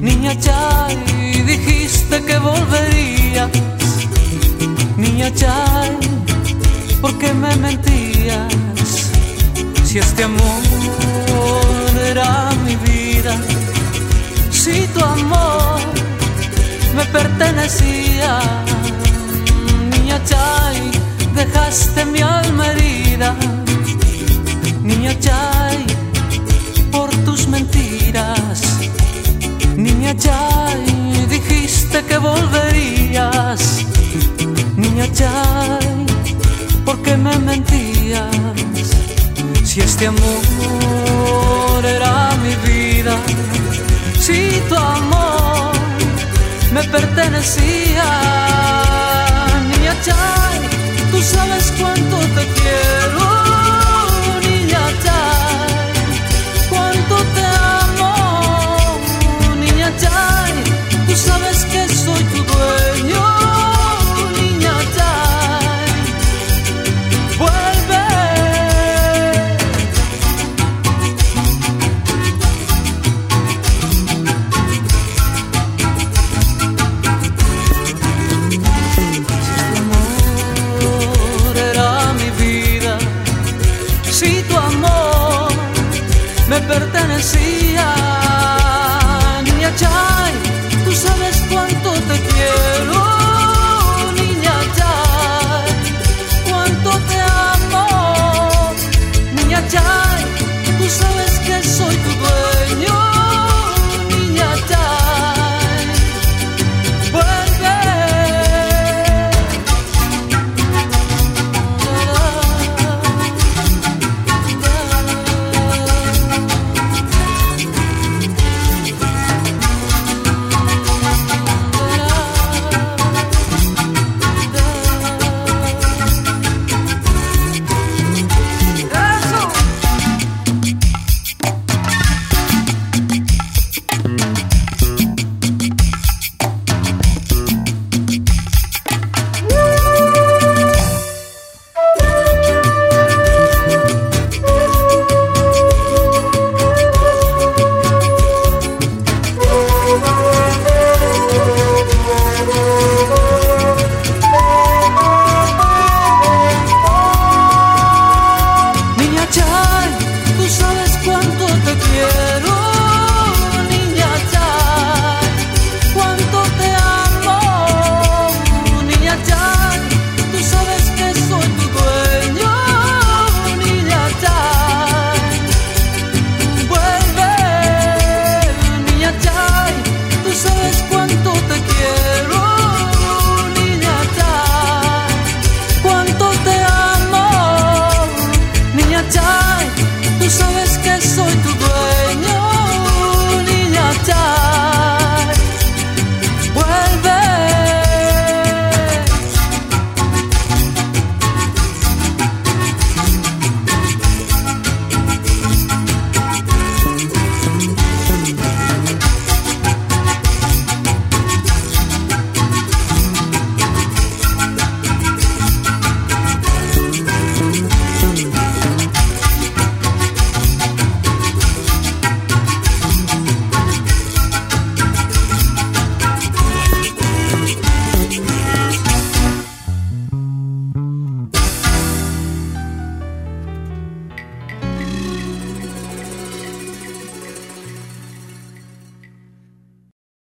Niña Chay, dijiste que volverías. Niña Chay, ¿por qué me mentías? Si este amor era mi vida, si tu amor me pertenecía. Niña Chay, dejaste mi alma herida. Niña dijiste que volverías. Niña Chay, ¿por qué me mentías? Si este amor era mi vida, si tu amor me pertenecía. Niña Chay, tú sabes cuánto te quiero. pertenecía. Niña Chay, tú sabes cuánto te quiero. Niña Chay, cuánto te amo. Niña Chay, tú sabes.